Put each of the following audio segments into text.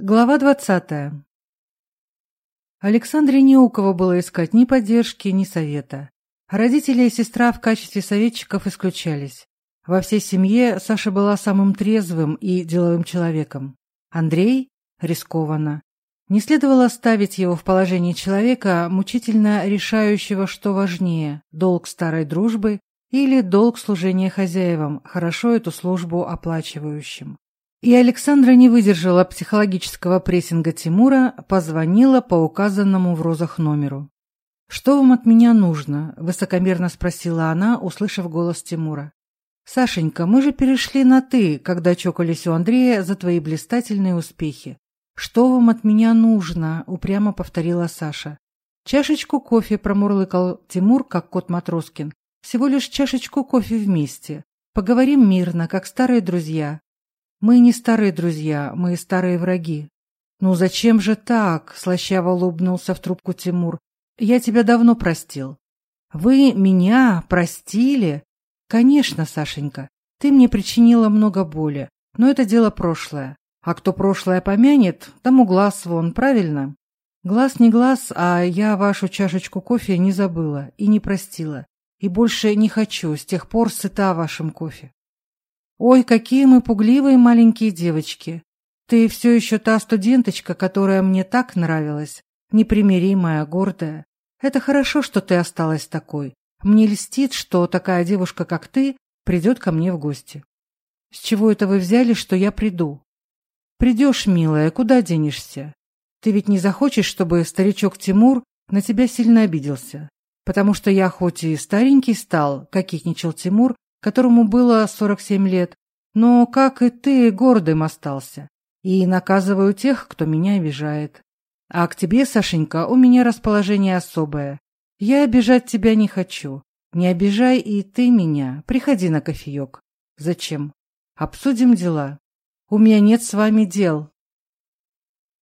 Глава двадцатая Александре Неукову было искать ни поддержки, ни совета. Родители и сестра в качестве советчиков исключались. Во всей семье Саша была самым трезвым и деловым человеком. Андрей – рискованно. Не следовало ставить его в положение человека, мучительно решающего, что важнее – долг старой дружбы или долг служения хозяевам, хорошо эту службу оплачивающим. И Александра не выдержала психологического прессинга Тимура, позвонила по указанному в розах номеру. «Что вам от меня нужно?» – высокомерно спросила она, услышав голос Тимура. «Сашенька, мы же перешли на «ты», когда чокались у Андрея за твои блистательные успехи. Что вам от меня нужно?» – упрямо повторила Саша. «Чашечку кофе», – промурлыкал Тимур, как кот Матроскин. «Всего лишь чашечку кофе вместе. Поговорим мирно, как старые друзья. Мы не старые друзья, мы старые враги. Ну зачем же так? Слащаво улыбнулся в трубку Тимур. Я тебя давно простил. Вы меня простили? Конечно, Сашенька. Ты мне причинила много боли, но это дело прошлое. А кто прошлое помянет, тому глаз вон, правильно? Глаз не глаз, а я вашу чашечку кофе не забыла и не простила. И больше не хочу, с тех пор сыта вашим кофе. Ой, какие мы пугливые маленькие девочки. Ты все еще та студенточка, которая мне так нравилась, непримиримая, гордая. Это хорошо, что ты осталась такой. Мне льстит, что такая девушка, как ты, придет ко мне в гости. С чего это вы взяли, что я приду? Придешь, милая, куда денешься? Ты ведь не захочешь, чтобы старичок Тимур на тебя сильно обиделся. Потому что я хоть и старенький стал, кокетничал Тимур, которому было 47 лет, но, как и ты, гордым остался. И наказываю тех, кто меня обижает. А к тебе, Сашенька, у меня расположение особое. Я обижать тебя не хочу. Не обижай и ты меня. Приходи на кофеек. Зачем? Обсудим дела. У меня нет с вами дел.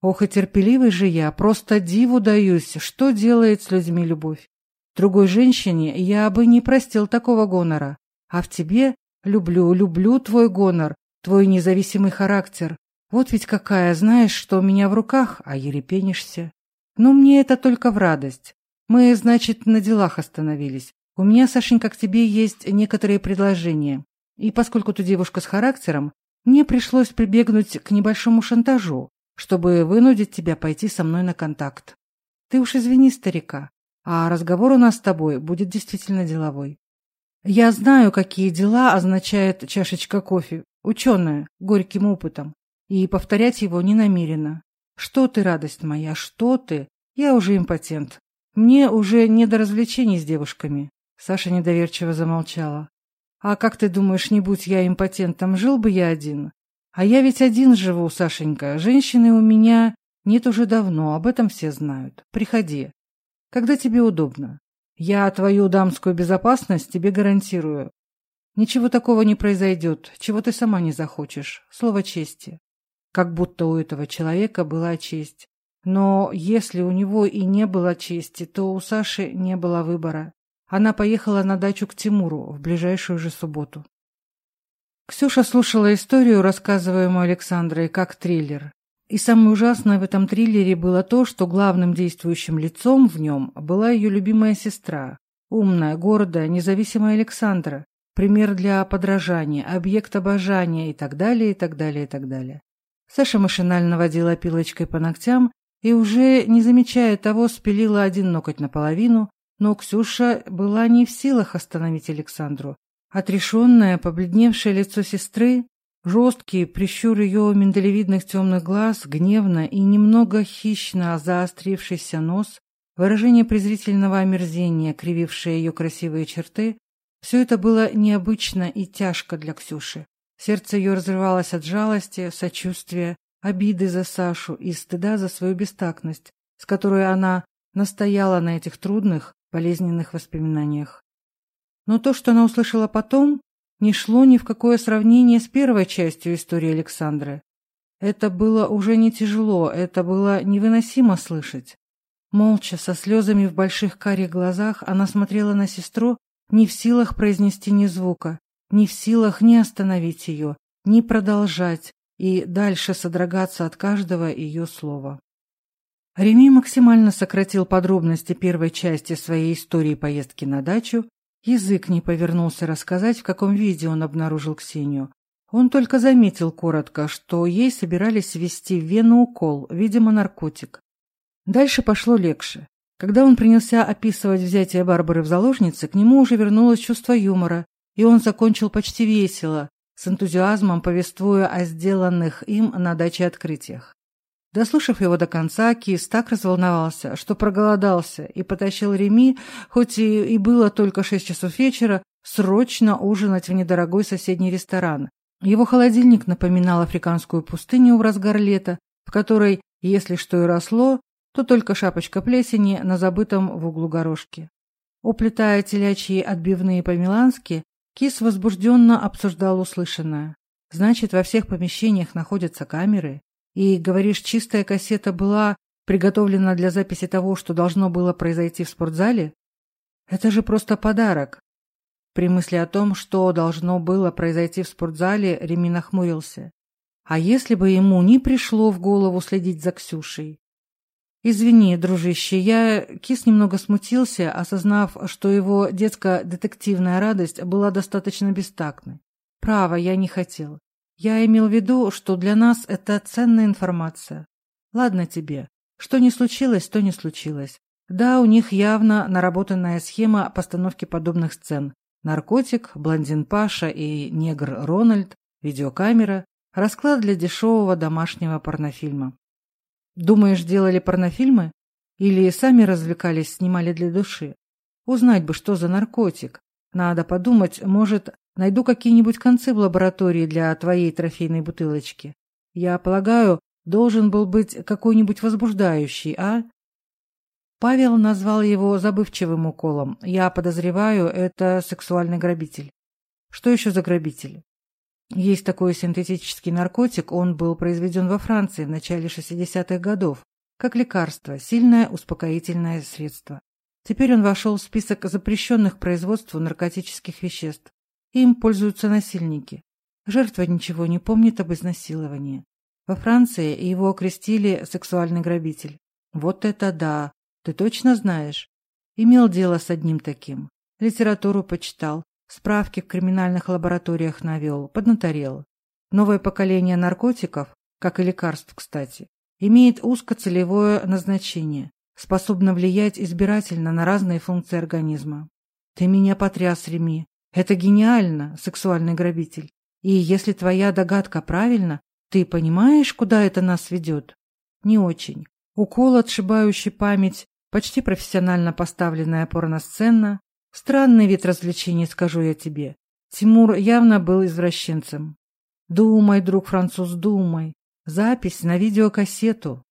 Ох, и терпеливый же я, просто диву даюсь, что делает с людьми любовь. Другой женщине я бы не простил такого гонора. А в тебе люблю, люблю твой гонор, твой независимый характер. Вот ведь какая, знаешь, что у меня в руках, а ерепенишься. Но мне это только в радость. Мы, значит, на делах остановились. У меня, Сашенька, к тебе есть некоторые предложения. И поскольку ты девушка с характером, мне пришлось прибегнуть к небольшому шантажу, чтобы вынудить тебя пойти со мной на контакт. Ты уж извини старика, а разговор у нас с тобой будет действительно деловой. Я знаю, какие дела означает чашечка кофе. Ученая, горьким опытом. И повторять его не намерена. Что ты, радость моя, что ты? Я уже импотент. Мне уже не до развлечений с девушками. Саша недоверчиво замолчала. А как ты думаешь, не будь я импотентом, жил бы я один? А я ведь один живу, Сашенька. Женщины у меня нет уже давно, об этом все знают. Приходи. Когда тебе удобно. Я твою дамскую безопасность тебе гарантирую. Ничего такого не произойдет, чего ты сама не захочешь. Слово чести. Как будто у этого человека была честь. Но если у него и не было чести, то у Саши не было выбора. Она поехала на дачу к Тимуру в ближайшую же субботу. Ксюша слушала историю, рассказываемую Александрой, как триллер. И самое ужасное в этом триллере было то, что главным действующим лицом в нем была ее любимая сестра, умная, гордая, независимая Александра, пример для подражания, объект обожания и так далее, и так далее, и так далее. Саша машинально водила пилочкой по ногтям и, уже не замечая того, спилила один ноготь наполовину, но Ксюша была не в силах остановить Александру. Отрешенное, побледневшее лицо сестры Жесткий, прищур ее миндалевидных темных глаз, гневно и немного хищно заострившийся нос, выражение презрительного омерзения, кривившее ее красивые черты, все это было необычно и тяжко для Ксюши. Сердце ее разрывалось от жалости, сочувствия, обиды за Сашу и стыда за свою бестактность, с которой она настояла на этих трудных, болезненных воспоминаниях. Но то, что она услышала потом, не шло ни в какое сравнение с первой частью истории Александры. Это было уже не тяжело, это было невыносимо слышать. Молча, со слезами в больших карих глазах, она смотрела на сестру, не в силах произнести ни звука, не в силах ни остановить ее, ни продолжать и дальше содрогаться от каждого ее слова. Реми максимально сократил подробности первой части своей истории поездки на дачу, Язык не повернулся рассказать, в каком виде он обнаружил Ксению. Он только заметил коротко, что ей собирались ввести в вену укол, видимо, наркотик. Дальше пошло легче. Когда он принялся описывать взятие Барбары в заложницы, к нему уже вернулось чувство юмора, и он закончил почти весело, с энтузиазмом повествуя о сделанных им на даче открытиях. Дослушав его до конца, Кис так разволновался, что проголодался и потащил Реми, хоть и, и было только шесть часов вечера, срочно ужинать в недорогой соседний ресторан. Его холодильник напоминал африканскую пустыню в разгар лета, в которой, если что и росло, то только шапочка плесени на забытом в углу горошке. Уплетая телячьи отбивные по-милански, Кис возбужденно обсуждал услышанное. Значит, во всех помещениях находятся камеры, и говоришь чистая кассета была приготовлена для записи того, что должно было произойти в спортзале? Это же просто подарок. При мысли о том, что должно было произойти в спортзале, Реми нахмурился. А если бы ему не пришло в голову следить за Ксюшей? «Извини, дружище, я...» Кис немного смутился, осознав, что его детско-детективная радость была достаточно бестактной. «Право, я не хотел. Я имел в виду, что для нас это ценная информация. Ладно тебе. Что не случилось, то не случилось. Да, у них явно наработанная схема постановки подобных сцен. Наркотик, блондин Паша и негр Рональд, видеокамера, расклад для дешевого домашнего порнофильма. Думаешь, делали порнофильмы? Или сами развлекались, снимали для души? Узнать бы, что за наркотик. Надо подумать, может, Найду какие-нибудь концы в лаборатории для твоей трофейной бутылочки. Я полагаю, должен был быть какой-нибудь возбуждающий, а? Павел назвал его забывчивым уколом. Я подозреваю, это сексуальный грабитель. Что еще за грабитель? Есть такой синтетический наркотик, он был произведен во Франции в начале 60-х годов, как лекарство, сильное успокоительное средство. Теперь он вошел в список запрещенных производству наркотических веществ. Им пользуются насильники. Жертва ничего не помнит об изнасиловании. Во Франции его окрестили сексуальный грабитель. Вот это да! Ты точно знаешь? Имел дело с одним таким. Литературу почитал, справки в криминальных лабораториях навел, поднаторел. Новое поколение наркотиков, как и лекарств, кстати, имеет узкоцелевое назначение, способно влиять избирательно на разные функции организма. Ты меня потряс, Реми. Это гениально, сексуальный грабитель. И если твоя догадка правильна, ты понимаешь, куда это нас ведет? Не очень. Укол, отшибающий память, почти профессионально поставленная порно сцена, Странный вид развлечений, скажу я тебе. Тимур явно был извращенцем. Думай, друг француз, думай. Запись на видеокассету.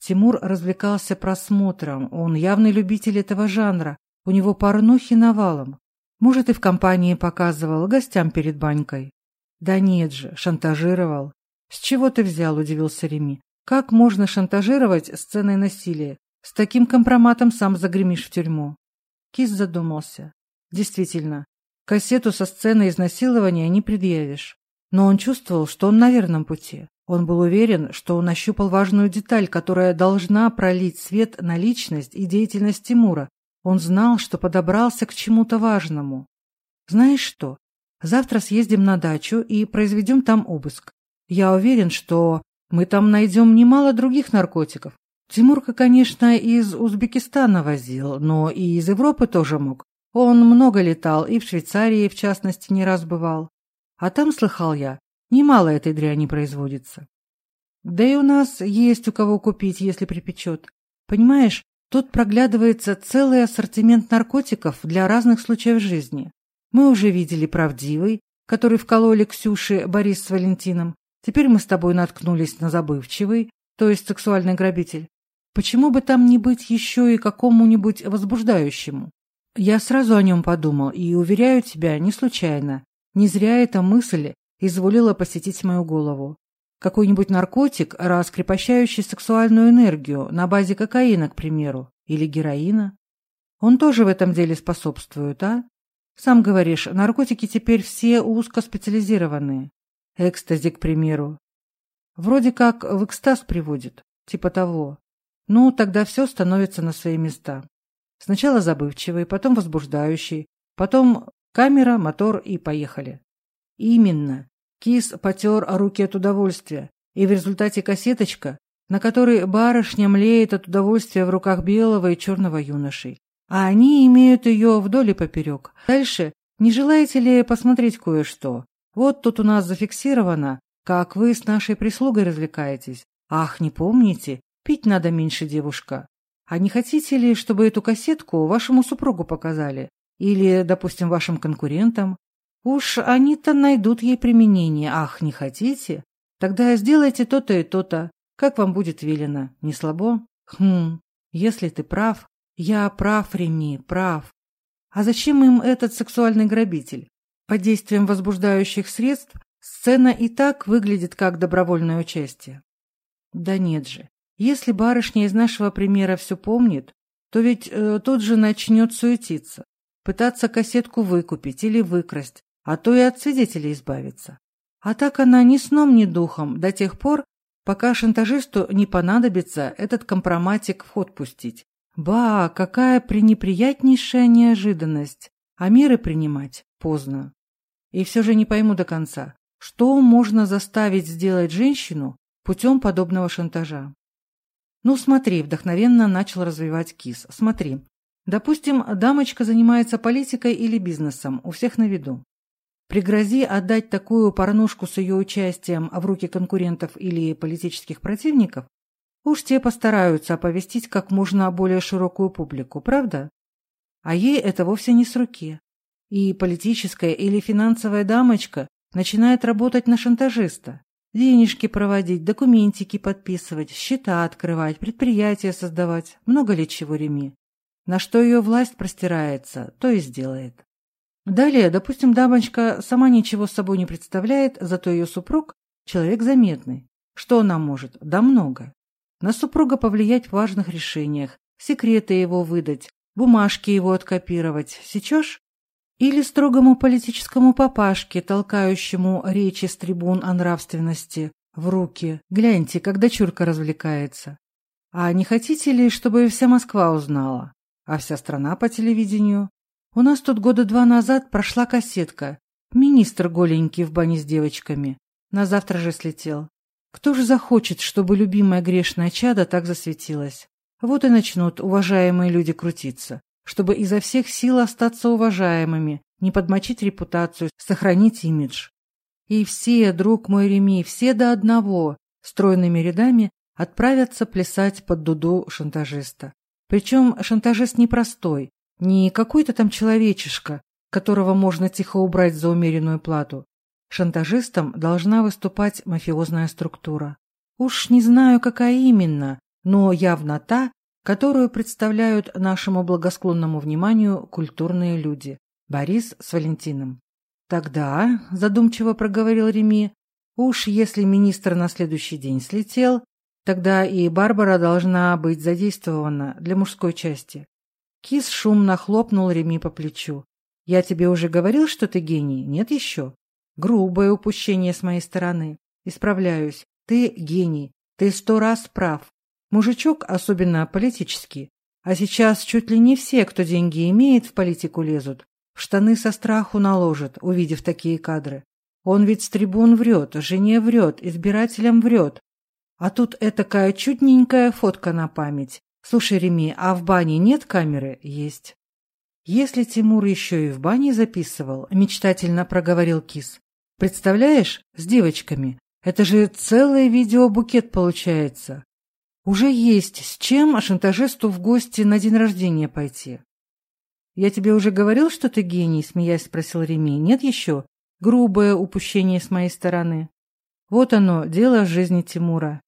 Тимур развлекался просмотром. Он явный любитель этого жанра. У него порнухи навалом. Может, и в компании показывал, гостям перед банькой. Да нет же, шантажировал. С чего ты взял, удивился Реми. Как можно шантажировать сценой насилия? С таким компроматом сам загремишь в тюрьму. Кис задумался. Действительно, кассету со сценой изнасилования не предъявишь. Но он чувствовал, что он на верном пути. Он был уверен, что он ощупал важную деталь, которая должна пролить свет на личность и деятельность Тимура, он знал, что подобрался к чему-то важному. «Знаешь что? Завтра съездим на дачу и произведем там обыск. Я уверен, что мы там найдем немало других наркотиков. Тимурка, конечно, из Узбекистана возил, но и из Европы тоже мог. Он много летал и в Швейцарии, в частности, не раз бывал. А там, слыхал я, немало этой дряни производится. Да и у нас есть у кого купить, если припечет. Понимаешь, Тут проглядывается целый ассортимент наркотиков для разных случаев жизни. Мы уже видели правдивый, который вкололи Ксюше Борис с Валентином. Теперь мы с тобой наткнулись на забывчивый, то есть сексуальный грабитель. Почему бы там не быть еще и какому-нибудь возбуждающему? Я сразу о нем подумал и, уверяю тебя, не случайно. Не зря эта мысль изволила посетить мою голову какой нибудь наркотик, раскрепощающий сексуальную энергию на базе кокаина, к примеру, или героина. Он тоже в этом деле способствует, а? Сам говоришь, наркотики теперь все узкоспециализированные. Экстази, к примеру. Вроде как в экстаз приводит, типа того. Ну, тогда все становится на свои места. Сначала забывчивый, потом возбуждающий, потом камера, мотор и поехали. Именно. Кис потер руки от удовольствия, и в результате кассеточка, на которой барышня млеет от удовольствия в руках белого и черного юношей. А они имеют ее вдоль и поперек. Дальше, не желаете ли посмотреть кое-что? Вот тут у нас зафиксировано, как вы с нашей прислугой развлекаетесь. Ах, не помните? Пить надо меньше, девушка. А не хотите ли, чтобы эту кассетку вашему супругу показали? Или, допустим, вашим конкурентам? Уж они-то найдут ей применение, ах, не хотите? Тогда сделайте то-то и то-то, как вам будет велено. Не слабо? Хм, если ты прав, я прав, Реми, прав. А зачем им этот сексуальный грабитель? Под действием возбуждающих средств сцена и так выглядит как добровольное участие. Да нет же. Если барышня из нашего примера все помнит, то ведь э, тут же начнет суетиться, пытаться кассетку выкупить или выкрасть, а то и от свидетелей избавиться. А так она ни сном, ни духом до тех пор, пока шантажисту не понадобится этот компроматик в ход пустить. Ба, какая пренеприятнейшая неожиданность. А меры принимать поздно. И все же не пойму до конца, что можно заставить сделать женщину путем подобного шантажа. Ну, смотри, вдохновенно начал развивать Кис. Смотри. Допустим, дамочка занимается политикой или бизнесом, у всех на виду. Пригрози отдать такую порнушку с ее участием в руки конкурентов или политических противников, уж те постараются оповестить как можно более широкую публику, правда? А ей это вовсе не с руки. И политическая или финансовая дамочка начинает работать на шантажиста. Денежки проводить, документики подписывать, счета открывать, предприятия создавать, много ли чего реми. На что ее власть простирается, то и сделает. Далее, допустим, дамочка сама ничего с собой не представляет, зато ее супруг – человек заметный. Что она может? Да много. На супруга повлиять в важных решениях, секреты его выдать, бумажки его откопировать. Сечешь? Или строгому политическому папашке, толкающему речи с трибун о нравственности, в руки. Гляньте, как дочурка развлекается. А не хотите ли, чтобы вся Москва узнала? А вся страна по телевидению? У нас тут года два назад прошла кассетка. Министр голенький в бане с девочками. На завтра же слетел. Кто же захочет, чтобы любимая грешная чада так засветилась? Вот и начнут уважаемые люди крутиться, чтобы изо всех сил остаться уважаемыми, не подмочить репутацию, сохранить имидж. И все, друг мой Реми, все до одного, стройными рядами, отправятся плясать под дуду шантажиста. Причем шантажист непростой, не какой-то там человечишка, которого можно тихо убрать за умеренную плату. Шантажистом должна выступать мафиозная структура. Уж не знаю, какая именно, но явно та, которую представляют нашему благосклонному вниманию культурные люди. Борис с Валентином. «Тогда», – задумчиво проговорил Реми, – «уж если министр на следующий день слетел, тогда и Барбара должна быть задействована для мужской части. Кис шумно хлопнул Реми по плечу. «Я тебе уже говорил, что ты гений? Нет еще?» «Грубое упущение с моей стороны. Исправляюсь. Ты гений. Ты сто раз прав. Мужичок, особенно политический, а сейчас чуть ли не все, кто деньги имеет, в политику лезут, в штаны со страху наложат, увидев такие кадры. Он ведь с трибун врет, жене врет, избирателям врет. А тут этакая чудненькая фотка на память. Слушай, Реми, а в бане нет камеры? Есть. Если Тимур еще и в бане записывал, мечтательно проговорил Кис. Представляешь, с девочками. Это же целый видеобукет получается. Уже есть с чем шантажисту в гости на день рождения пойти. «Я тебе уже говорил, что ты гений?» — смеясь спросил Реми. «Нет еще? Грубое упущение с моей стороны». Вот оно, дело жизни Тимура. Киз вдохновенно вскинул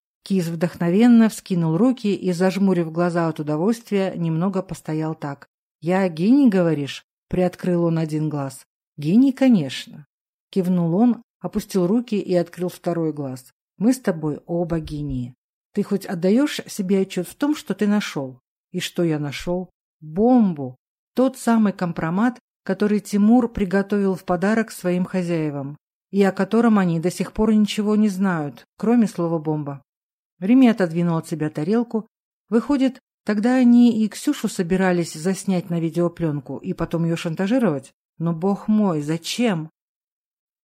руки и, зажмурив глаза от удовольствия, немного постоял так. «Я гений, говоришь?» — приоткрыл он один глаз. «Гений, конечно». Кивнул он, опустил руки и открыл второй глаз. «Мы с тобой оба гении. Ты хоть отдаешь себе отчет в том, что ты нашел? И что я нашел? Бомбу. Тот самый компромат, который Тимур приготовил в подарок своим хозяевам. и о котором они до сих пор ничего не знают, кроме Ремет отодвинул от себя тарелку. Выходит, тогда они и Ксюшу собирались заснять на видеопленку и потом ее шантажировать? Но, бог мой, зачем?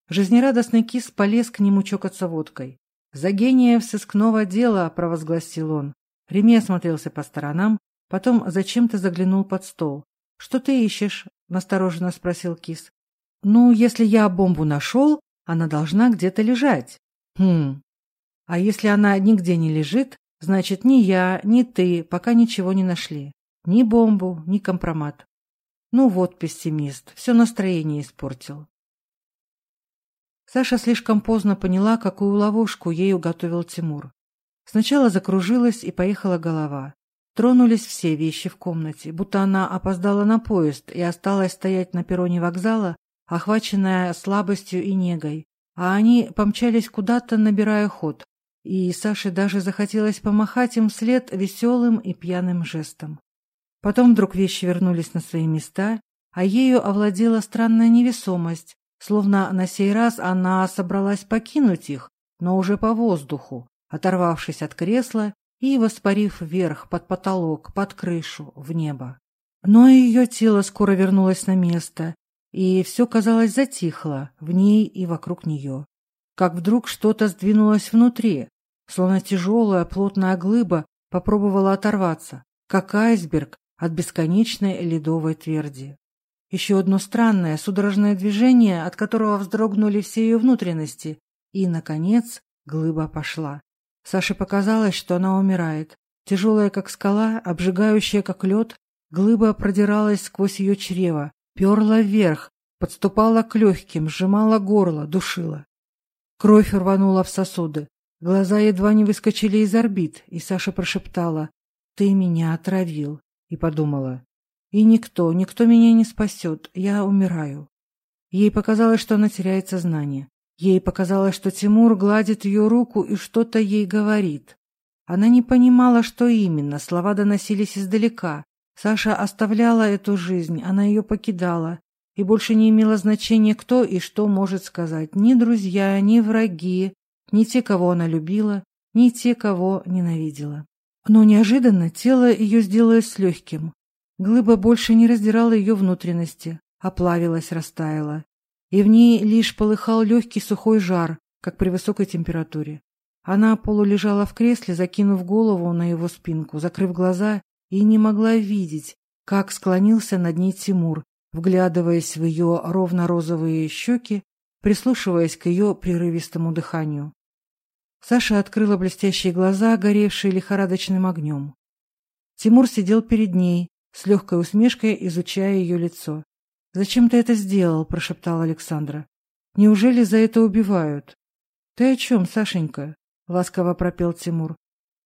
Жизнерадостный кис полез к нему чокаться водкой. «За гениев сыскного дела!» – провозгласил он. Реме смотрелся по сторонам, потом зачем-то заглянул под стол. «Что ты ищешь?» – настороженно спросил кис. «Ну, если я бомбу нашел, она должна где-то лежать». «Хм, а если она нигде не лежит, значит ни я, ни ты пока ничего не нашли. Ни бомбу, ни компромат. Ну вот, пессимист, все настроение испортил. Саша слишком поздно поняла, какую ловушку ей уготовил Тимур. Сначала закружилась и поехала голова. Тронулись все вещи в комнате, будто она опоздала на поезд и осталась стоять на перроне вокзала, охваченная слабостью и негой, а они помчались куда-то, набирая ход, и Саше даже захотелось помахать им вслед веселым и пьяным жестом. Потом вдруг вещи вернулись на свои места, а ею овладела странная невесомость, словно на сей раз она собралась покинуть их, но уже по воздуху, оторвавшись от кресла и воспарив вверх, под потолок, под крышу, в небо. Но ее тело скоро вернулось на место, и все, казалось, затихло в ней и вокруг нее. Как вдруг что-то сдвинулось внутри, словно тяжелая, плотная глыба попробовала оторваться, как айсберг от бесконечной ледовой тверди. Еще одно странное, судорожное движение, от которого вздрогнули все ее внутренности, и, наконец, глыба пошла. Саше показалось, что она умирает. Тяжелая, как скала, обжигающая, как лед, глыба продиралась сквозь ее чрево, перла вверх, подступала к легким, сжимала горло, душила. Кровь рванула в сосуды. Глаза едва не выскочили из орбит, и Саша прошептала «Ты меня отравил» и подумала и никто, никто меня не спасет, я умираю. Ей показалось, что она теряет сознание. Ей показалось, что Тимур гладит ее руку и что-то ей говорит. Она не понимала, что именно, слова доносились издалека. Саша оставляла эту жизнь, она ее покидала. И больше не имело значения, кто и что может сказать. Ни друзья, ни враги, ни те, кого она любила, ни те, кого ненавидела. Но неожиданно тело ее сделалось легким. Глыба больше не раздирала ее внутренности, оплавилась, а растаяла. И в ней лишь полыхал легкий сухой жар, как при высокой температуре. Она полулежала в кресле, закинув голову на его спинку, закрыв глаза, и не могла видеть, как склонился над ней Тимур, вглядываясь в ее ровно розовые щеки, прислушиваясь к ее прерывистому дыханию. Саша открыла блестящие глаза, горевшие лихорадочным огнем. Тимур сидел перед ней, с легкой усмешкой изучая ее лицо. «Зачем ты это сделал?» – прошептала Александра. «Неужели за это убивают?» «Ты о чем, Сашенька?» – ласково пропел Тимур.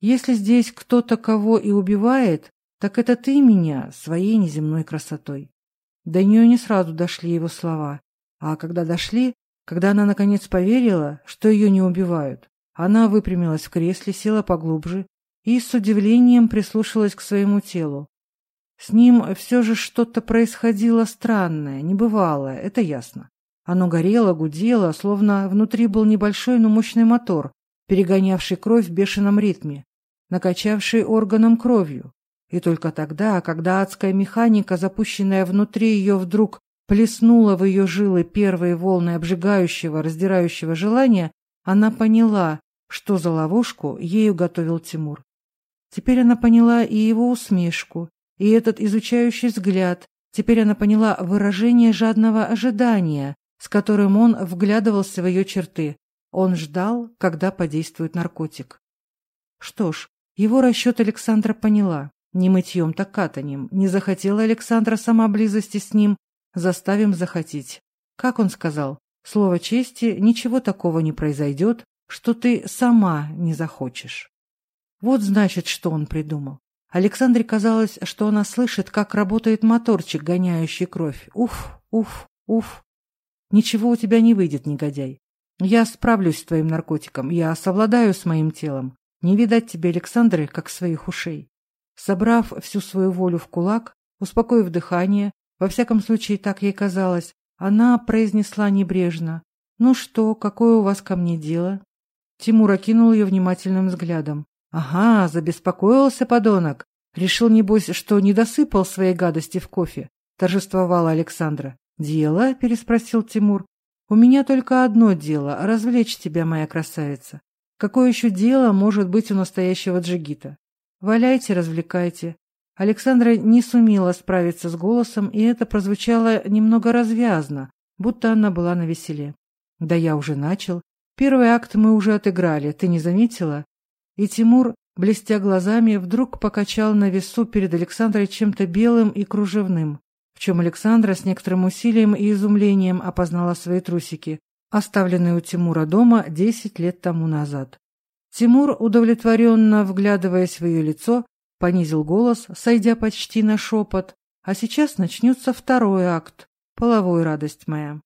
«Если здесь кто-то кого и убивает, так это ты меня своей неземной красотой». До нее не сразу дошли его слова, а когда дошли, когда она наконец поверила, что ее не убивают, Она выпрямилась в кресле, села поглубже и с удивлением прислушалась к своему телу. С ним все же что-то происходило странное, небывалое, это ясно. Оно горело, гудело, словно внутри был небольшой, но мощный мотор, перегонявший кровь в бешеном ритме, накачавший органом кровью. И только тогда, когда адская механика, запущенная внутри ее, вдруг плеснула в ее жилы первые волны обжигающего, раздирающего желания, она поняла, что за ловушку ею готовил Тимур. Теперь она поняла и его усмешку, и этот изучающий взгляд, теперь она поняла выражение жадного ожидания, с которым он вглядывался в ее черты. Он ждал, когда подействует наркотик. Что ж, его расчет Александра поняла. Не мытьем, так катанием. Не захотела Александра сама близости с ним, заставим захотеть. Как он сказал, слово чести, ничего такого не произойдет, что ты сама не захочешь. Вот значит, что он придумал. Александре казалось, что она слышит, как работает моторчик, гоняющий кровь. Уф, уф, уф. Ничего у тебя не выйдет, негодяй. Я справлюсь с твоим наркотиком, я совладаю с моим телом. Не видать тебе, Александры, как своих ушей. Собрав всю свою волю в кулак, успокоив дыхание, во всяком случае так ей казалось, она произнесла небрежно. «Ну что, какое у вас ко мне дело?» Тимур окинул ее внимательным взглядом. «Ага, забеспокоился подонок. Решил, небось, что не досыпал своей гадости в кофе», — торжествовала Александра. «Дело?» — переспросил Тимур. «У меня только одно дело — развлечь тебя, моя красавица. Какое еще дело может быть у настоящего джигита? Валяйте, развлекайте». Александра не сумела справиться с голосом, и это прозвучало немного развязно, будто она была на веселе. «Да я уже начал. Первый акт мы уже отыграли, ты не заметила? И Тимур, блестя глазами, вдруг покачал на весу перед Александрой чем-то белым и кружевным, в чем Александра с некоторым усилием и изумлением опознала свои трусики, оставленные у Тимура дома десять лет тому назад. Тимур, удовлетворенно вглядываясь в ее лицо, понизил голос, сойдя почти на шепот, а сейчас начнется второй акт, половой радость моя.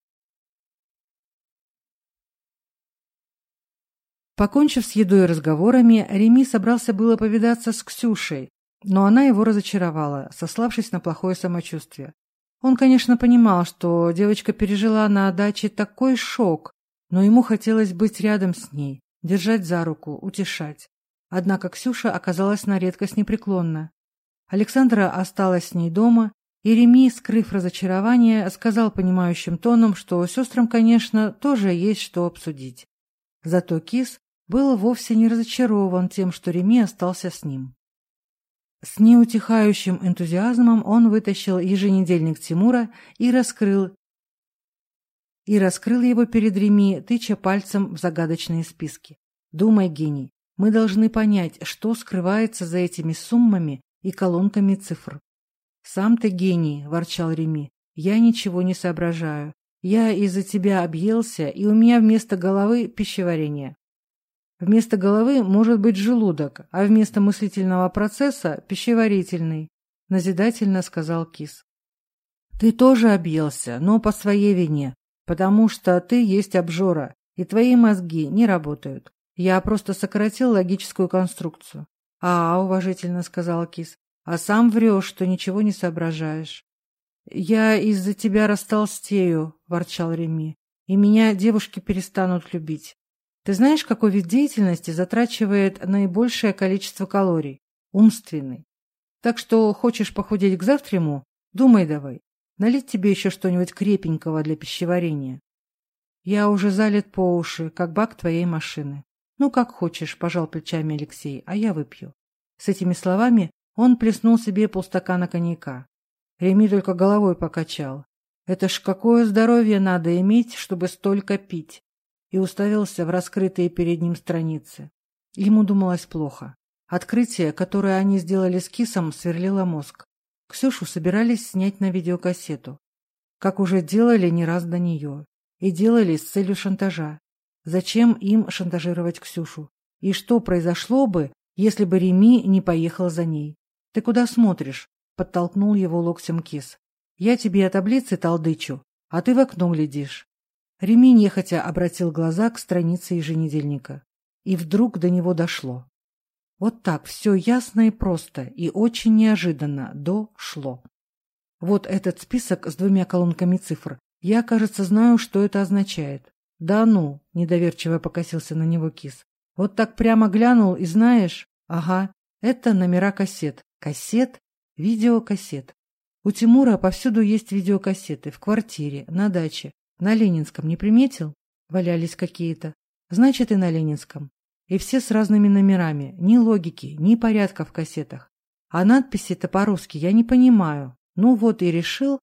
Покончив с едой и разговорами, Реми собрался было повидаться с Ксюшей, но она его разочаровала, сославшись на плохое самочувствие. Он, конечно, понимал, что девочка пережила на даче такой шок, но ему хотелось быть рядом с ней, держать за руку, утешать. Однако Ксюша оказалась на редкость непреклонна. Александра осталась с ней дома, и Реми, скрыв разочарование, сказал понимающим тоном, что сестрам, конечно, тоже есть что обсудить. Зато кис был вовсе не разочарован тем, что Реми остался с ним. С неутихающим энтузиазмом он вытащил еженедельник Тимура и раскрыл и раскрыл его перед Реми, тыча пальцем в загадочные списки. «Думай, гений, мы должны понять, что скрывается за этими суммами и колонками цифр». «Сам ты гений», — ворчал Реми, — «я ничего не соображаю. Я из-за тебя объелся, и у меня вместо головы пищеварение. Вместо головы может быть желудок, а вместо мыслительного процесса – пищеварительный, – назидательно сказал Кис. Ты тоже объелся, но по своей вине, потому что ты есть обжора, и твои мозги не работают. Я просто сократил логическую конструкцию. А, уважительно сказал Кис, а сам врешь, что ничего не соображаешь. Я из-за тебя растолстею, ворчал Реми, и меня девушки перестанут любить. Ты знаешь, какой вид деятельности затрачивает наибольшее количество калорий? Умственный. Так что хочешь похудеть к завтраму? Думай давай. Налить тебе еще что-нибудь крепенького для пищеварения. Я уже залит по уши, как бак твоей машины. Ну, как хочешь, пожал плечами Алексей, а я выпью. С этими словами он плеснул себе полстакана коньяка. Реми только головой покачал. «Это ж какое здоровье надо иметь, чтобы столько пить!» И уставился в раскрытые перед ним страницы. Ему думалось плохо. Открытие, которое они сделали с кисом, сверлило мозг. Ксюшу собирались снять на видеокассету, как уже делали не раз до нее, и делали с целью шантажа. Зачем им шантажировать Ксюшу? И что произошло бы, если бы Реми не поехал за ней? Ты куда смотришь? подтолкнул его локтем Кис. «Я тебе о таблице толдычу, а ты в окно глядишь. Реми нехотя обратил глаза к странице еженедельника. И вдруг до него дошло. Вот так все ясно и просто, и очень неожиданно дошло. Вот этот список с двумя колонками цифр. Я, кажется, знаю, что это означает. Да ну, недоверчиво покосился на него кис. Вот так прямо глянул и знаешь? Ага, это номера кассет. Кассет? Видеокассет. У Тимура повсюду есть видеокассеты. В квартире, на даче, на Ленинском не приметил? Валялись какие-то. Значит, и на Ленинском. И все с разными номерами. Ни логики, ни порядка в кассетах. А надписи-то по-русски я не понимаю. Ну вот и решил.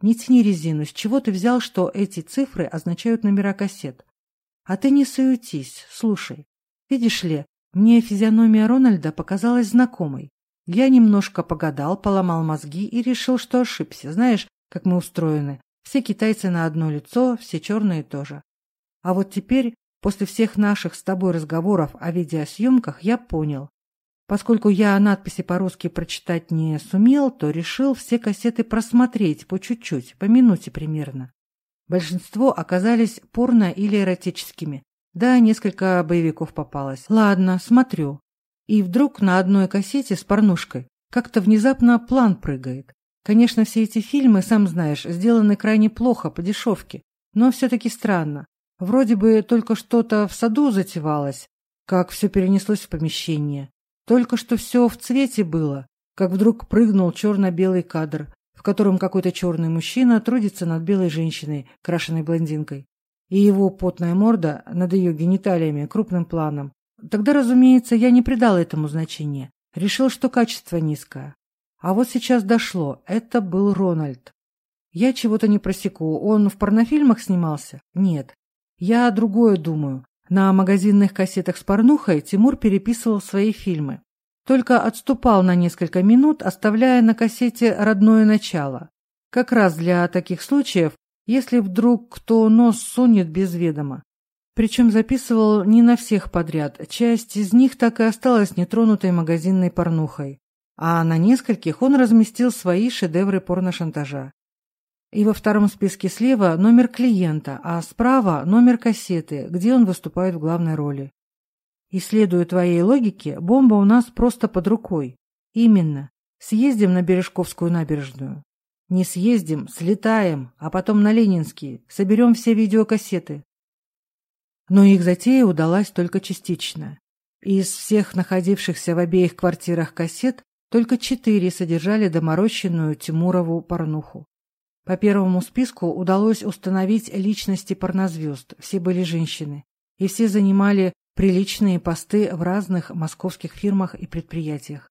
Не тяни резину. С чего ты взял, что эти цифры означают номера кассет? А ты не суетись. Слушай. Видишь ли, мне физиономия Рональда показалась знакомой. Я немножко погадал, поломал мозги и решил, что ошибся. Знаешь, как мы устроены. Все китайцы на одно лицо, все черные тоже. А вот теперь, после всех наших с тобой разговоров о видеосъемках, я понял. Поскольку я надписи по-русски прочитать не сумел, то решил все кассеты просмотреть по чуть-чуть, по минуте примерно. Большинство оказались порно или эротическими. Да, несколько боевиков попалось. Ладно, смотрю и вдруг на одной кассете с порнушкой как-то внезапно план прыгает. Конечно, все эти фильмы, сам знаешь, сделаны крайне плохо, по дешевке, но все-таки странно. Вроде бы только что-то в саду затевалось, как все перенеслось в помещение. Только что все в цвете было, как вдруг прыгнул черно-белый кадр, в котором какой-то черный мужчина трудится над белой женщиной, крашенной блондинкой. И его потная морда над ее гениталиями крупным планом. Тогда, разумеется, я не придал этому значения. Решил, что качество низкое. А вот сейчас дошло. Это был Рональд. Я чего-то не просеку. Он в порнофильмах снимался? Нет. Я другое думаю. На магазинных кассетах с порнухой Тимур переписывал свои фильмы. Только отступал на несколько минут, оставляя на кассете родное начало. Как раз для таких случаев, если вдруг кто нос сунет без ведома. Причем записывал не на всех подряд, часть из них так и осталась нетронутой магазинной порнухой. А на нескольких он разместил свои шедевры порношантажа. И во втором списке слева номер клиента, а справа номер кассеты, где он выступает в главной роли. И следуя твоей логике, бомба у нас просто под рукой. Именно. Съездим на Бережковскую набережную. Не съездим, слетаем, а потом на Ленинский, соберем все видеокассеты. Но их затея удалась только частично. Из всех находившихся в обеих квартирах кассет только четыре содержали доморощенную Тимурову порнуху. По первому списку удалось установить личности порнозвезд, все были женщины, и все занимали приличные посты в разных московских фирмах и предприятиях.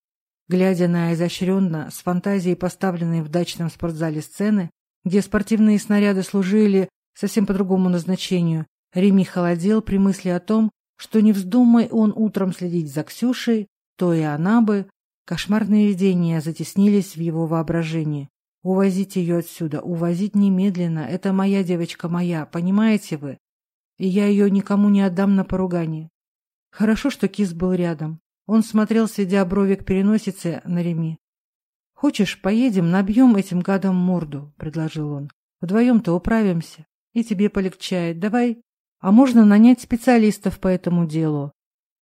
Глядя на изощренно, с фантазией поставленные в дачном спортзале сцены, где спортивные снаряды служили совсем по другому назначению, Реми холодел при мысли о том, что не вздумай он утром следить за Ксюшей, то и она бы. Кошмарные видения затеснились в его воображении. Увозить ее отсюда, увозить немедленно, это моя девочка моя, понимаете вы? И я ее никому не отдам на поругание. Хорошо, что кис был рядом. Он смотрел, сведя брови к переносице на Реми. «Хочешь, поедем, набьем этим гадом морду», — предложил он. «Вдвоем-то управимся, и тебе полегчает. Давай а можно нанять специалистов по этому делу.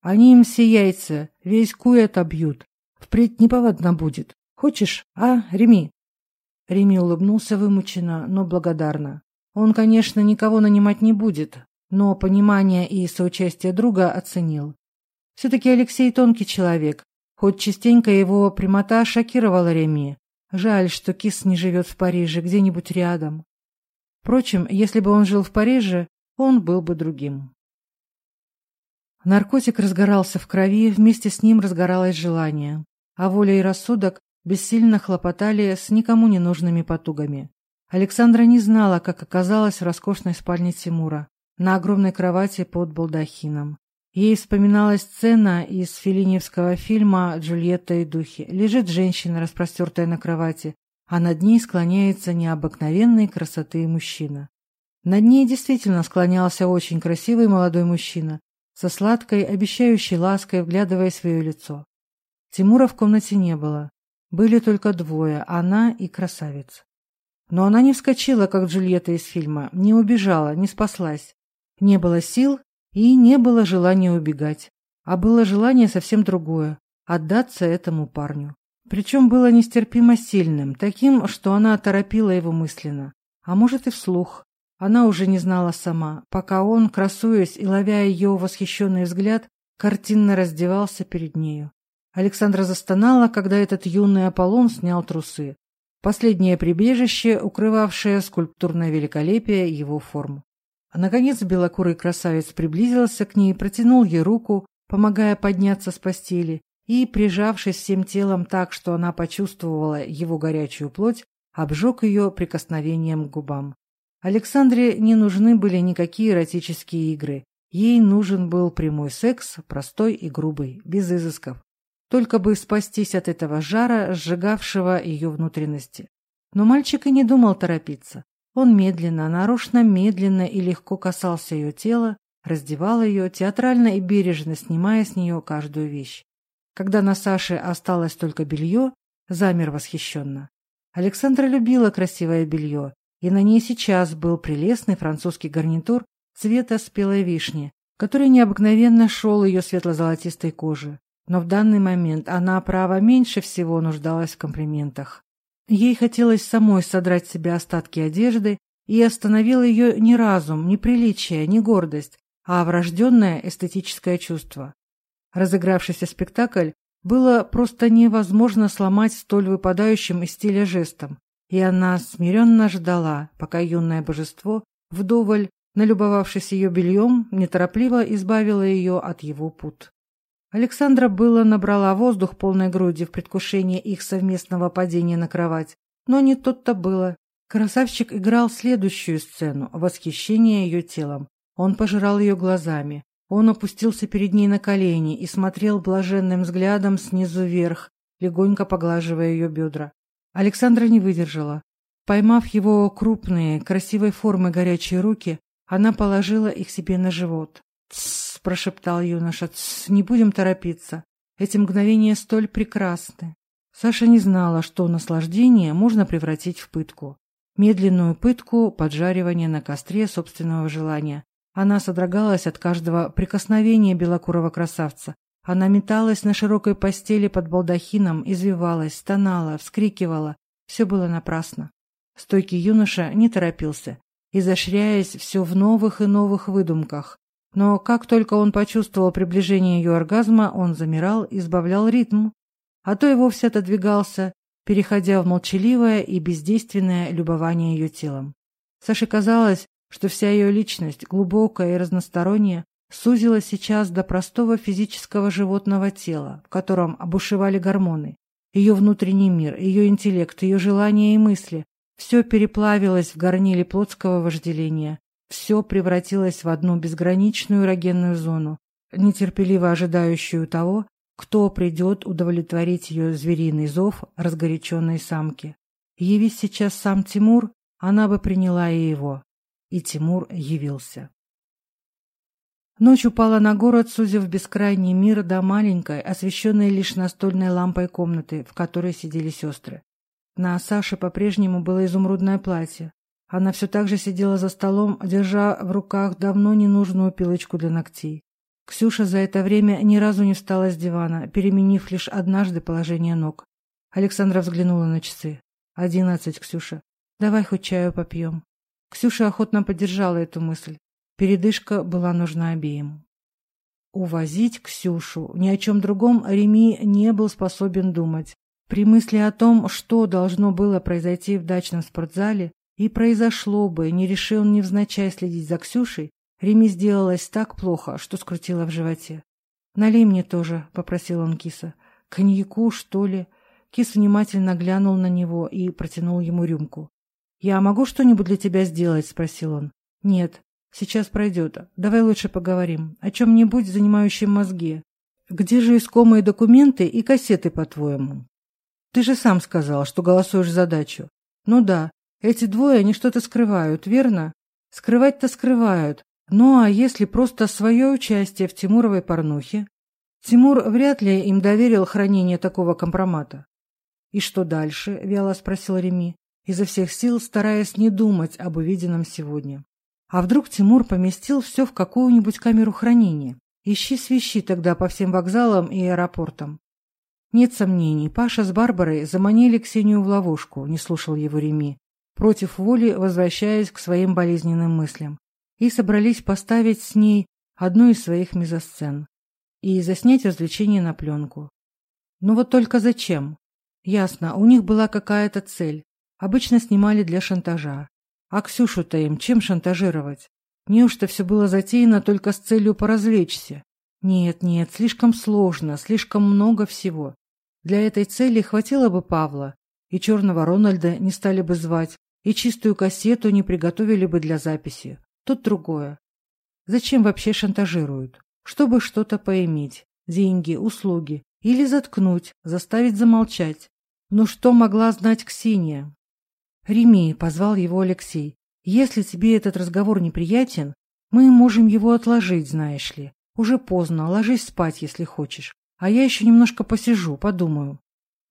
Они им все яйца, весь куй отобьют. Впредь неповадно будет. Хочешь, а, Реми?» Реми улыбнулся вымученно, но благодарно. Он, конечно, никого нанимать не будет, но понимание и соучастие друга оценил. Все-таки Алексей тонкий человек, хоть частенько его прямота шокировала Реми. Жаль, что Кис не живет в Париже, где-нибудь рядом. Впрочем, если бы он жил в Париже, он был бы другим. Наркотик разгорался в крови, вместе с ним разгоралось желание, а воля и рассудок бессильно хлопотали с никому не нужными потугами. Александра не знала, как оказалась в роскошной спальне Тимура, на огромной кровати под балдахином. Ей вспоминалась сцена из филиневского фильма «Джульетта и духи». Лежит женщина, распростертая на кровати, а над ней склоняется необыкновенной красоты мужчина. Над ней действительно склонялся очень красивый молодой мужчина, со сладкой, обещающей лаской, вглядываясь в ее лицо. Тимура в комнате не было. Были только двое, она и красавец. Но она не вскочила, как Джульетта из фильма, не убежала, не спаслась. Не было сил и не было желания убегать. А было желание совсем другое – отдаться этому парню. Причем было нестерпимо сильным, таким, что она торопила его мысленно, а может и вслух, она уже не знала сама, пока он, красуясь и ловя ее восхищенный взгляд, картинно раздевался перед нею. Александра застонала, когда этот юный Аполлон снял трусы. Последнее прибежище, укрывавшее скульптурное великолепие его форм. А наконец белокурый красавец приблизился к ней, и протянул ей руку, помогая подняться с постели, и, прижавшись всем телом так, что она почувствовала его горячую плоть, обжег ее прикосновением к губам. Александре не нужны были никакие эротические игры. Ей нужен был прямой секс, простой и грубый, без изысков. Только бы спастись от этого жара, сжигавшего ее внутренности. Но мальчик и не думал торопиться. Он медленно, нарочно медленно и легко касался ее тела, раздевал ее, театрально и бережно снимая с нее каждую вещь. Когда на Саше осталось только белье, замер восхищенно. Александра любила красивое белье, и на ней сейчас был прелестный французский гарнитур цвета спелой вишни, который необыкновенно шел ее светло-золотистой коже. Но в данный момент она, право, меньше всего нуждалась в комплиментах. Ей хотелось самой содрать с себя остатки одежды, и остановил ее не разум, не приличие, не гордость, а врожденное эстетическое чувство. Разыгравшийся спектакль было просто невозможно сломать столь выпадающим из стиля жестом, и она смиренно ждала, пока юное божество, вдоволь налюбовавшись ее бельем, неторопливо избавило ее от его пут. Александра было набрала воздух полной груди в предвкушении их совместного падения на кровать, но не тут-то было. Красавчик играл следующую сцену – восхищение ее телом. Он пожирал ее глазами. Он опустился перед ней на колени и смотрел блаженным взглядом снизу вверх, легонько поглаживая ее бедра. Александра не выдержала. Поймав его крупные, красивой формы горячие руки, она положила их себе на живот. «Тссс!» – прошептал юноша. «Тссс! Не будем торопиться. Эти мгновения столь прекрасны». Саша не знала, что наслаждение можно превратить в пытку. Медленную пытку поджаривания на костре собственного желания. Она содрогалась от каждого прикосновения белокурого красавца, она металась на широкой постели под балдахином, извивалась, стонала, вскрикивала. Все было напрасно. Стойкий юноша не торопился, изощряясь все в новых и новых выдумках. Но как только он почувствовал приближение ее оргазма, он замирал, избавлял ритм, а то и вовсе отодвигался, переходя в молчаливое и бездейственное любование ее телом. Саше казалось, что вся ее личность, глубокая и разносторонняя, сузилась сейчас до простого физического животного тела, в котором обушевали гормоны. Ее внутренний мир, ее интеллект, ее желания и мысли – все переплавилось в горниле плотского вожделения. Все превратилось в одну безграничную эрогенную зону, нетерпеливо ожидающую того, кто придет удовлетворить ее звериный зов разгоряченной самки. Явись сейчас сам Тимур, она бы приняла и его. И Тимур явился. Ночь упала на город, сузив бескрайний мир до маленькой, освещенной лишь настольной лампой комнаты, в которой сидели сестры. На Саше по-прежнему было изумрудное платье. Она все так же сидела за столом, держа в руках давно ненужную пилочку для ногтей. Ксюша за это время ни разу не встала с дивана, переменив лишь однажды положение ног. Александра взглянула на часы. «Одиннадцать, Ксюша. Давай хоть чаю попьем». Ксюша охотно поддержала эту мысль. передышка была нужна обеим. Увозить Ксюшу ни о чем другом Реми не был способен думать. При мысли о том, что должно было произойти в дачном спортзале, и произошло бы, не решил невзначай следить за Ксюшей, Реми сделалось так плохо, что скрутило в животе. «Налей мне тоже», — попросил он киса. «Коньяку, что ли?» Кис внимательно глянул на него и протянул ему рюмку. «Я могу что-нибудь для тебя сделать?» — спросил он. «Нет, Сейчас пройдет. Давай лучше поговорим. О чем-нибудь, занимающем мозги. Где же искомые документы и кассеты, по-твоему? Ты же сам сказал, что голосуешь за дачу. Ну да, эти двое, они что-то скрывают, верно? Скрывать-то скрывают. Ну а если просто свое участие в Тимуровой порнухе? Тимур вряд ли им доверил хранение такого компромата. «И что дальше?» — вяло спросил Реми, изо всех сил стараясь не думать об увиденном сегодня. А вдруг Тимур поместил все в какую-нибудь камеру хранения? Ищи свищи тогда по всем вокзалам и аэропортам. Нет сомнений, Паша с Барбарой заманили Ксению в ловушку, не слушал его Реми, против воли возвращаясь к своим болезненным мыслям, и собрались поставить с ней одну из своих мизосцен и заснять развлечение на пленку. Но ну вот только зачем? Ясно, у них была какая-то цель. Обычно снимали для шантажа. А Ксюшу-то им чем шантажировать? Неужто все было затеяно только с целью поразвлечься? Нет, нет, слишком сложно, слишком много всего. Для этой цели хватило бы Павла, и черного Рональда не стали бы звать, и чистую кассету не приготовили бы для записи. Тут другое. Зачем вообще шантажируют? Чтобы что-то поиметь. Деньги, услуги. Или заткнуть, заставить замолчать. Но что могла знать Ксения? «Реми», — позвал его Алексей, — «если тебе этот разговор неприятен, мы можем его отложить, знаешь ли. Уже поздно, ложись спать, если хочешь. А я еще немножко посижу, подумаю».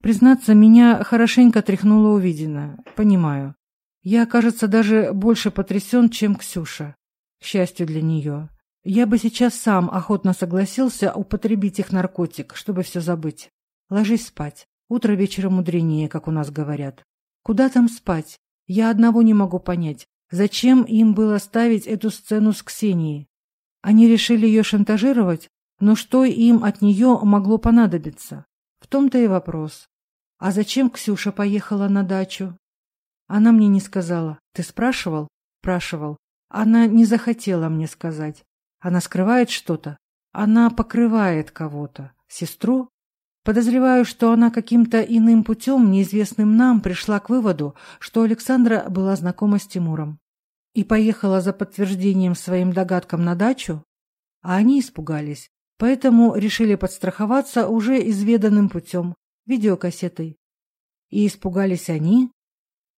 Признаться, меня хорошенько тряхнуло увиденное. Понимаю. Я, кажется, даже больше потрясен, чем Ксюша. К счастью для нее. Я бы сейчас сам охотно согласился употребить их наркотик, чтобы все забыть. Ложись спать. Утро вечером мудренее, как у нас говорят. Куда там спать? Я одного не могу понять. Зачем им было ставить эту сцену с Ксенией? Они решили ее шантажировать, но что им от нее могло понадобиться? В том-то и вопрос. А зачем Ксюша поехала на дачу? Она мне не сказала. Ты спрашивал? Спрашивал. Она не захотела мне сказать. Она скрывает что-то. Она покрывает кого-то. Сестру? Подозреваю, что она каким-то иным путем, неизвестным нам, пришла к выводу, что Александра была знакома с Тимуром и поехала за подтверждением своим догадкам на дачу, а они испугались, поэтому решили подстраховаться уже изведанным путем – видеокассетой. И испугались они?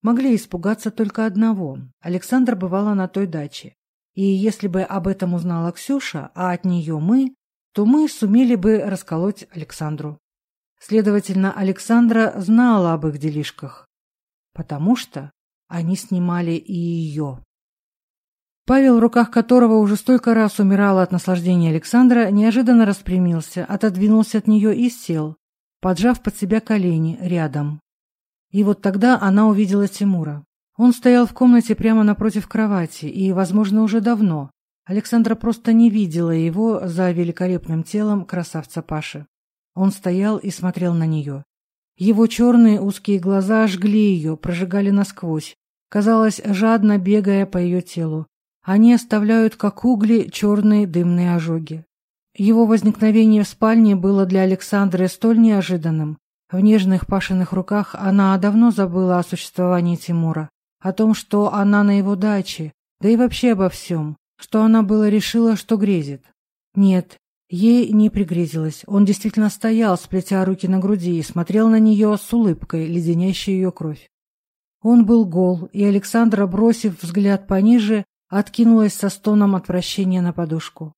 Могли испугаться только одного – Александра бывала на той даче. И если бы об этом узнала Ксюша, а от нее мы, то мы сумели бы расколоть Александру. Следовательно, Александра знала об их делишках, потому что они снимали и ее. Павел, в руках которого уже столько раз умирала от наслаждения Александра, неожиданно распрямился, отодвинулся от нее и сел, поджав под себя колени рядом. И вот тогда она увидела Тимура. Он стоял в комнате прямо напротив кровати, и, возможно, уже давно. Александра просто не видела его за великолепным телом красавца Паши. Он стоял и смотрел на нее. Его черные узкие глаза жгли ее, прожигали насквозь, казалось, жадно бегая по ее телу. Они оставляют, как угли, черные дымные ожоги. Его возникновение в спальне было для Александры столь неожиданным, в нежных Пашиных руках она давно забыла о существовании Тимура, о том, что она на его даче, да и вообще обо всем, что она было решила, что грезит. Нет, ей не пригрезилось. Он действительно стоял, сплетя руки на груди, и смотрел на нее с улыбкой, леденящей ее кровь. Он был гол, и Александра, бросив взгляд пониже, откинулась со стоном отвращения на подушку.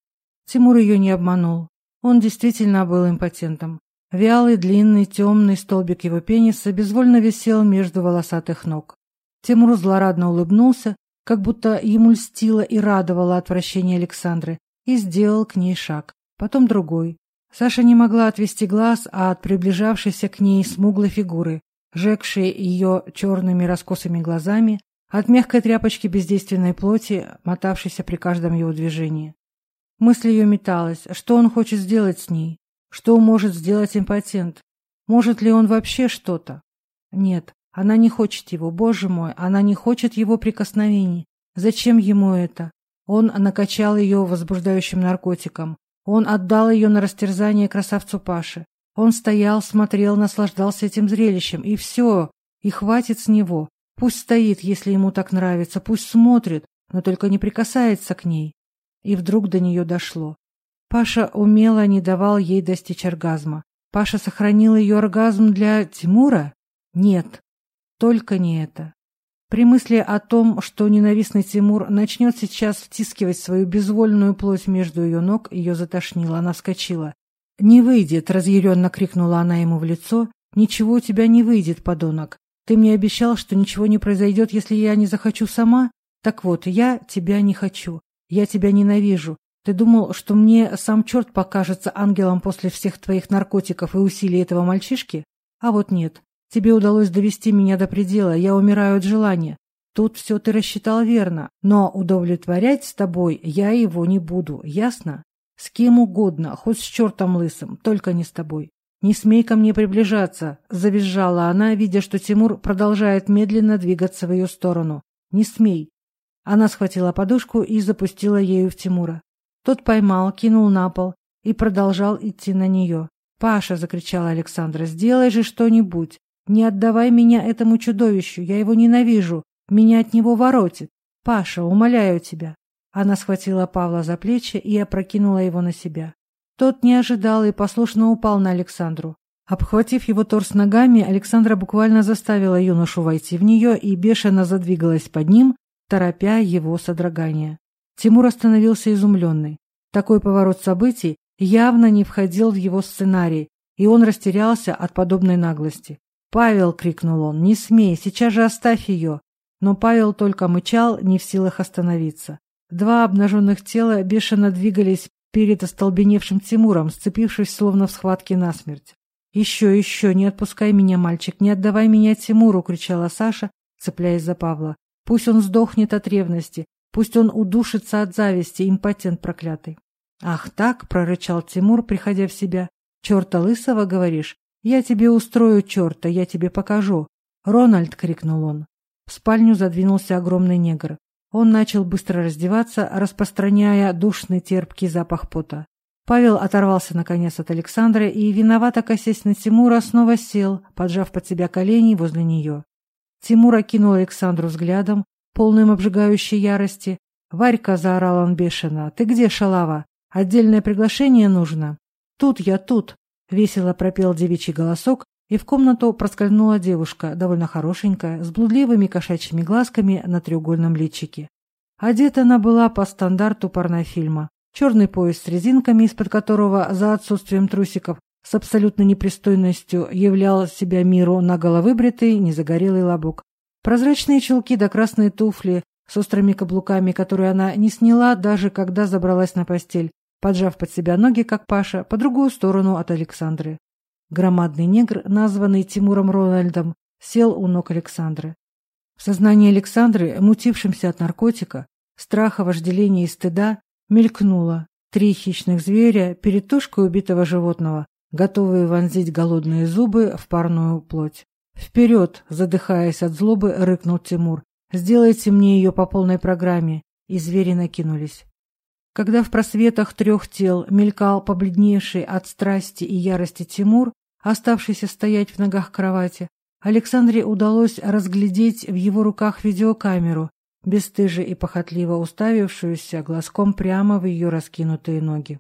Тимур ее не обманул. Он действительно был импотентом. Вялый, длинный, темный столбик его пениса безвольно висел между волосатых ног. Тимур злорадно улыбнулся, как будто ему льстило и радовало отвращение Александры, и сделал к ней шаг, Потом другой. Саша не могла отвести глаз от приближавшейся к ней смуглой фигуры, жегшей ее черными раскосыми глазами, от мягкой тряпочки бездейственной плоти, мотавшейся при каждом его движении. Мысль ее металась, что он хочет сделать с ней, что может сделать импотент, может ли он вообще что-то. Нет, она не хочет его, боже мой, она не хочет его прикосновений. Зачем ему это? Он накачал ее возбуждающим наркотиком. Он отдал ее на растерзание красавцу Паше. Он стоял, смотрел, наслаждался этим зрелищем. И все. И хватит с него. Пусть стоит, если ему так нравится. Пусть смотрит, но только не прикасается к ней. И вдруг до нее дошло. Паша умело не давал ей достичь оргазма. Паша сохранил ее оргазм для Тимура? Нет, только не это. При о том, что ненавистный Тимур начнет сейчас втискивать свою безвольную плоть между ее ног, ее затошнило, она вскочила. «Не выйдет!» — разъяренно крикнула она ему в лицо. «Ничего у тебя не выйдет, подонок! Ты мне обещал, что ничего не произойдет, если я не захочу сама? Так вот, я тебя не хочу. Я тебя ненавижу. Ты думал, что мне сам черт покажется ангелом после всех твоих наркотиков и усилий этого мальчишки? А вот нет. Тебе удалось довести меня до предела, я умираю от желания. Тут все ты рассчитал верно, но удовлетворять с тобой я его не буду, ясно? С кем угодно, хоть с чертом лысым, только не с тобой. «Не смей ко мне приближаться!» – завизжала она, видя, что Тимур продолжает медленно двигаться в ее сторону. «Не смей!» Она схватила подушку и запустила ею в Тимура. Тот поймал, кинул на пол и продолжал идти на нее. «Паша!» – закричала Александра. «Сделай же что-нибудь!» «Не отдавай меня этому чудовищу, я его ненавижу, меня от него воротит. Паша, умоляю тебя». Она схватила Павла за плечи и опрокинула его на себя. Тот не ожидал и послушно упал на Александру. Обхватив его торс ногами, Александра буквально заставила юношу войти в нее и бешено задвигалась под ним, торопя его содрогание. Тимур остановился изумленный. Такой поворот событий явно не входил в его сценарий, и он растерялся от подобной наглости. «Павел!» — крикнул он. «Не смей! Сейчас же оставь ее!» Но Павел только мычал, не в силах остановиться. Два обнаженных тела бешено двигались перед остолбеневшим Тимуром, сцепившись словно в схватке насмерть. «Еще, еще! Не отпускай меня, мальчик! Не отдавай меня Тимуру!» — кричала Саша, цепляясь за Павла. Пусть он сдохнет от ревности, пусть он удушится от зависти, импотент проклятый. «Ах так!» — прорычал Тимур, приходя в себя. «Черта лысого, говоришь? Я тебе устрою черта, я тебе покажу!» «Рональд!» — крикнул он. В спальню задвинулся огромный негр. Он начал быстро раздеваться, распространяя душный терпкий запах пота. Павел оторвался наконец от Александры и, виновато косясь на Тимура, снова сел, поджав под себя колени возле нее. Тимур окинул Александру взглядом, полным обжигающей ярости. «Варька!» — заорал он бешено. «Ты где, шалава? Отдельное приглашение нужно?» «Тут я, тут!» — Весело пропел девичий голосок, и в комнату проскользнула девушка, довольно хорошенькая, с блудливыми кошачьими глазками на треугольном личике. Одета она была по стандарту порнофильма. Черный пояс с резинками, из-под которого за отсутствием трусиков с абсолютной непристойностью являл себя миру на головыбритый, незагорелый лобок. Прозрачные чулки да красные туфли с острыми каблуками, которые она не сняла, даже когда забралась на постель. Поджав под себя ноги, как Паша, по другую сторону от Александры. Громадный негр, названный Тимуром Рональдом, сел у ног Александры. В сознании Александры, мутившимся от наркотика, страха, вожделения и стыда, мелькнуло три хищных зверя перед тушкой убитого животного, готовые вонзить голодные зубы в парную плоть. «Вперед!» — задыхаясь от злобы, рыкнул Тимур. «Сделайте мне ее по полной программе!» И звери накинулись. Когда в просветах трех тел мелькал побледневший от страсти и ярости Тимур, оставшийся стоять в ногах кровати, Александре удалось разглядеть в его руках видеокамеру, бесстыже и похотливо уставившуюся глазком прямо в ее раскинутые ноги.